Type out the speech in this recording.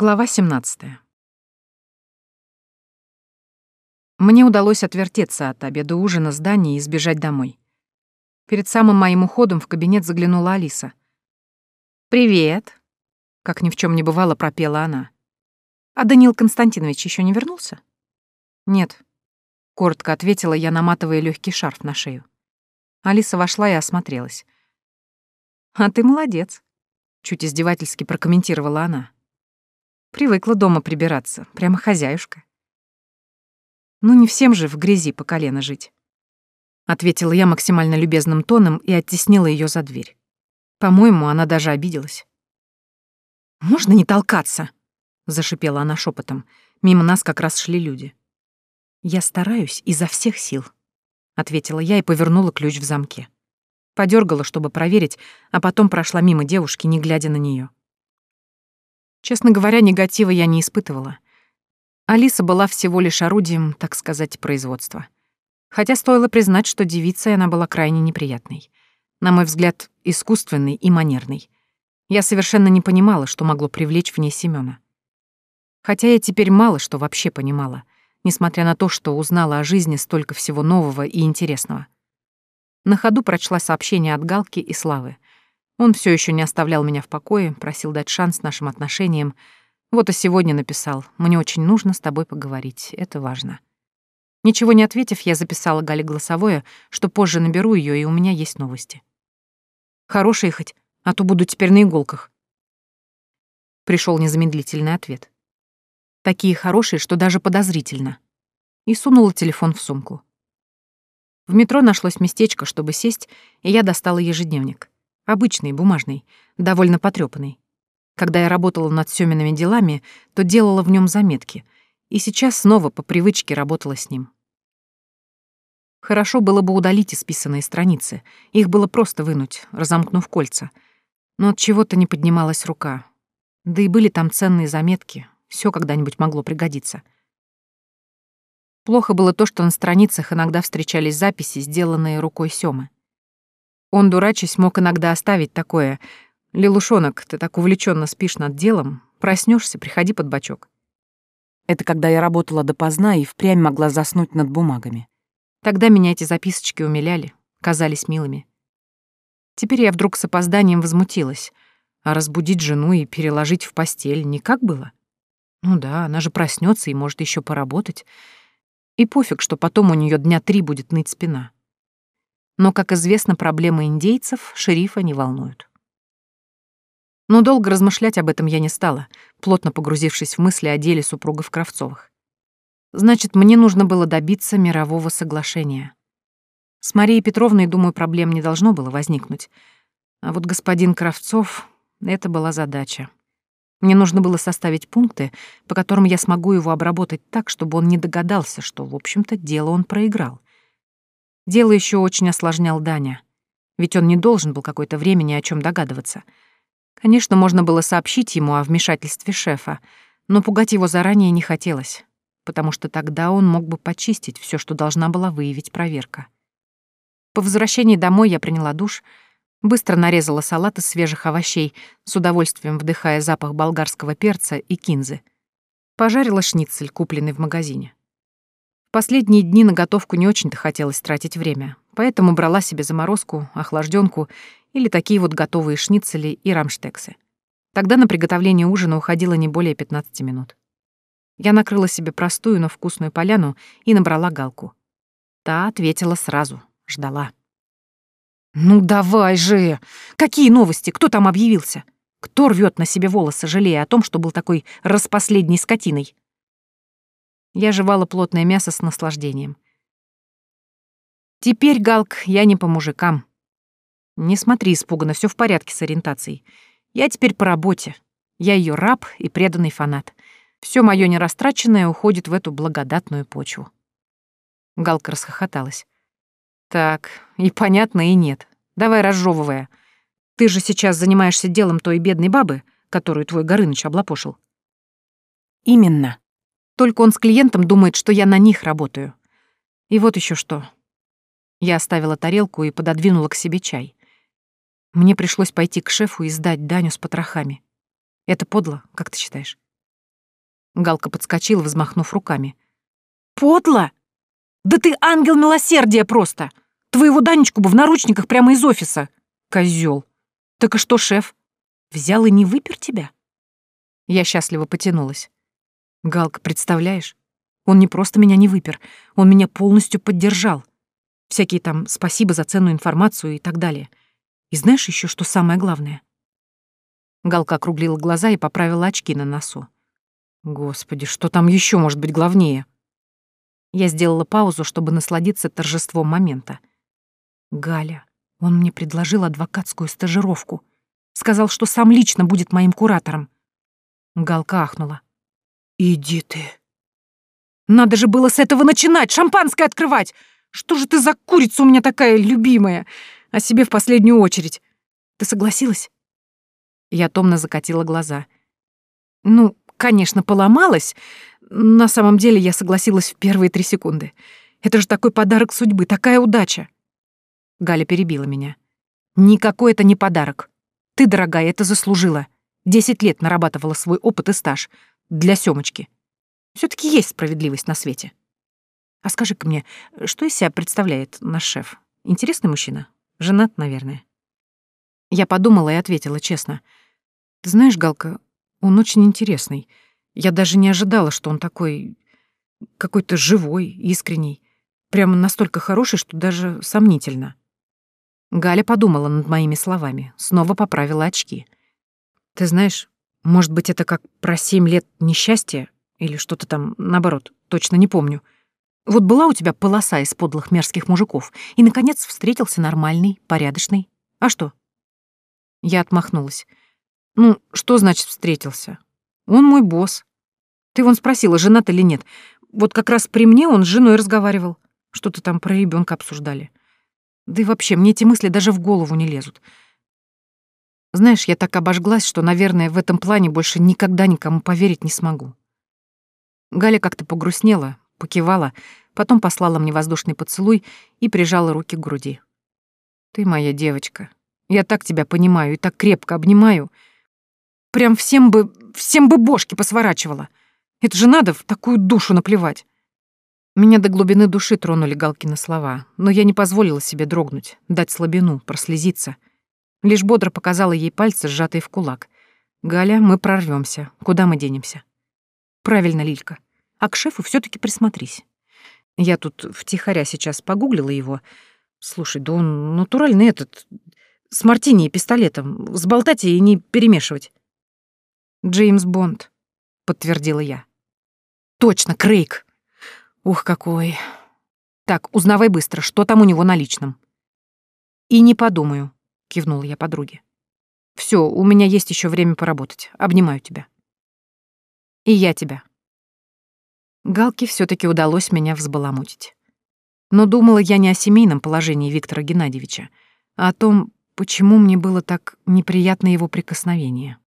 Глава 17. Мне удалось отвертеться от обеда ужина здания и сбежать домой. Перед самым моим уходом в кабинет заглянула Алиса. «Привет!» — как ни в чем не бывало, пропела она. «А Данил Константинович еще не вернулся?» «Нет», — коротко ответила я, наматывая легкий шарф на шею. Алиса вошла и осмотрелась. «А ты молодец», — чуть издевательски прокомментировала она. Привыкла дома прибираться, прямо хозяюшка. Ну не всем же в грязи по колено жить. Ответила я максимально любезным тоном и оттеснила ее за дверь. По-моему, она даже обиделась. «Можно не толкаться?» — зашипела она шепотом. Мимо нас как раз шли люди. «Я стараюсь изо всех сил», — ответила я и повернула ключ в замке. Подергала, чтобы проверить, а потом прошла мимо девушки, не глядя на нее. Честно говоря, негатива я не испытывала. Алиса была всего лишь орудием, так сказать, производства. Хотя стоило признать, что девицей она была крайне неприятной. На мой взгляд, искусственной и манерной. Я совершенно не понимала, что могло привлечь в ней Семёна. Хотя я теперь мало что вообще понимала, несмотря на то, что узнала о жизни столько всего нового и интересного. На ходу прочла сообщение от Галки и Славы — он все еще не оставлял меня в покое, просил дать шанс нашим отношениям. Вот и сегодня написал. Мне очень нужно с тобой поговорить. Это важно. Ничего не ответив, я записала Гале голосовое, что позже наберу ее, и у меня есть новости. Хорошие хоть, а то буду теперь на иголках. Пришел незамедлительный ответ. Такие хорошие, что даже подозрительно. И сунула телефон в сумку. В метро нашлось местечко, чтобы сесть, и я достала ежедневник. Обычный, бумажный, довольно потрёпанный. Когда я работала над Сёмиными делами, то делала в нём заметки, и сейчас снова по привычке работала с ним. Хорошо было бы удалить исписанные страницы, их было просто вынуть, разомкнув кольца. Но от чего-то не поднималась рука. Да и были там ценные заметки, всё когда-нибудь могло пригодиться. Плохо было то, что на страницах иногда встречались записи, сделанные рукой Сёмы. Он, дурачись, мог иногда оставить такое. «Лилушонок, ты так увлеченно спишь над делом, проснешься, приходи под бочок». Это когда я работала допоздна и впрямь могла заснуть над бумагами. Тогда меня эти записочки умиляли, казались милыми. Теперь я вдруг с опозданием возмутилась. А разбудить жену и переложить в постель никак было? Ну да, она же проснется и может еще поработать. И пофиг, что потом у нее дня три будет ныть спина. Но, как известно, проблемы индейцев шерифа не волнуют. Но долго размышлять об этом я не стала, плотно погрузившись в мысли о деле супругов Кравцовых. Значит, мне нужно было добиться мирового соглашения. С Марией Петровной, думаю, проблем не должно было возникнуть. А вот господин Кравцов — это была задача. Мне нужно было составить пункты, по которым я смогу его обработать так, чтобы он не догадался, что, в общем-то, дело он проиграл. Дело еще очень осложнял Даня. Ведь он не должен был какое-то время ни о чем догадываться. Конечно, можно было сообщить ему о вмешательстве шефа, но пугать его заранее не хотелось, потому что тогда он мог бы почистить все, что должна была выявить проверка. По возвращении домой я приняла душ, быстро нарезала салат из свежих овощей, с удовольствием вдыхая запах болгарского перца и кинзы. Пожарила шницель, купленный в магазине. Последние дни на готовку не очень-то хотелось тратить время, поэтому брала себе заморозку, охлажденку или такие вот готовые шницели и рамштексы. Тогда на приготовление ужина уходило не более 15 минут. Я накрыла себе простую, но вкусную поляну и набрала галку. Та ответила сразу, ждала. «Ну давай же! Какие новости? Кто там объявился? Кто рвет на себе волосы, жалея о том, что был такой распоследней скотиной?» Я жевала плотное мясо с наслаждением. «Теперь, Галк, я не по мужикам. Не смотри испуганно, все в порядке с ориентацией. Я теперь по работе. Я ее раб и преданный фанат. Все мое нерастраченное уходит в эту благодатную почву». Галка расхохоталась. «Так, и понятно, и нет. Давай разжевывая. Ты же сейчас занимаешься делом той бедной бабы, которую твой Горыныч облапошил». «Именно», только он с клиентом думает, что я на них работаю. И вот еще что. Я оставила тарелку и пододвинула к себе чай. Мне пришлось пойти к шефу и сдать Даню с потрохами. Это подло, как ты считаешь? Галка подскочила, взмахнув руками. «Подло! Да ты ангел милосердия просто! Твоего Данечку бы в наручниках прямо из офиса! Козёл! Так и что, шеф, взял и не выпер тебя?» Я счастливо потянулась. «Галка, представляешь? Он не просто меня не выпер, он меня полностью поддержал. Всякие там спасибо за ценную информацию и так далее. И знаешь еще, что самое главное?» Галка округлила глаза и поправила очки на носу. «Господи, что там еще может быть главнее?» Я сделала паузу, чтобы насладиться торжеством момента. «Галя, он мне предложил адвокатскую стажировку. Сказал, что сам лично будет моим куратором». Галка ахнула. «Иди ты». «Надо же было с этого начинать, шампанское открывать! Что же ты за курица у меня такая любимая? О себе в последнюю очередь. Ты согласилась?» Я томно закатила глаза. «Ну, конечно, поломалась. На самом деле я согласилась в первые три секунды. Это же такой подарок судьбы, такая удача!» Галя перебила меня. «Никакой это не подарок. Ты, дорогая, это заслужила. Десять лет нарабатывала свой опыт и стаж. Для Сёмочки. все таки есть справедливость на свете. А скажи-ка мне, что из себя представляет наш шеф? Интересный мужчина? Женат, наверное?» Я подумала и ответила честно. «Ты знаешь, Галка, он очень интересный. Я даже не ожидала, что он такой... какой-то живой, искренний. Прямо настолько хороший, что даже сомнительно». Галя подумала над моими словами, снова поправила очки. «Ты знаешь, может быть, это как про семь лет несчастья или что-то там, наоборот, точно не помню. Вот была у тебя полоса из подлых мерзких мужиков, и, наконец, встретился нормальный, порядочный. А что?» Я отмахнулась. «Ну, что значит встретился? Он мой босс. Ты вон спросила, женат или нет. Вот как раз при мне он с женой разговаривал. Что-то там про ребенка обсуждали. Да и вообще, мне эти мысли даже в голову не лезут. Знаешь, я так обожглась, что, наверное, в этом плане больше никогда никому поверить не смогу. Галя как-то погрустнела, покивала, потом послала мне воздушный поцелуй и прижала руки к груди. «Ты моя девочка. Я так тебя понимаю и так крепко обнимаю. Прям всем бы, всем бы бошки посворачивала. Это же надо в такую душу наплевать». Меня до глубины души тронули Галкины слова, но я не позволила себе дрогнуть, дать слабину, прослезиться. Лишь бодро показала ей пальцы, сжатые в кулак. «Галя, мы прорвемся. Куда мы денемся?» «Правильно, Лилька. А к шефу все таки присмотрись. Я тут втихаря сейчас погуглила его. Слушай, да он натуральный этот... С мартини и пистолетом. Сболтать и не перемешивать». «Джеймс Бонд», — подтвердила я. «Точно, Крейг!» Ух, какой. Так, узнавай быстро, что там у него на личном. И не подумаю, кивнула я подруге. Все, у меня есть еще время поработать. Обнимаю тебя. И я тебя. Галке все таки удалось меня взбаламутить. Но думала я не о семейном положении Виктора Геннадьевича, а о том, почему мне было так неприятно его прикосновение.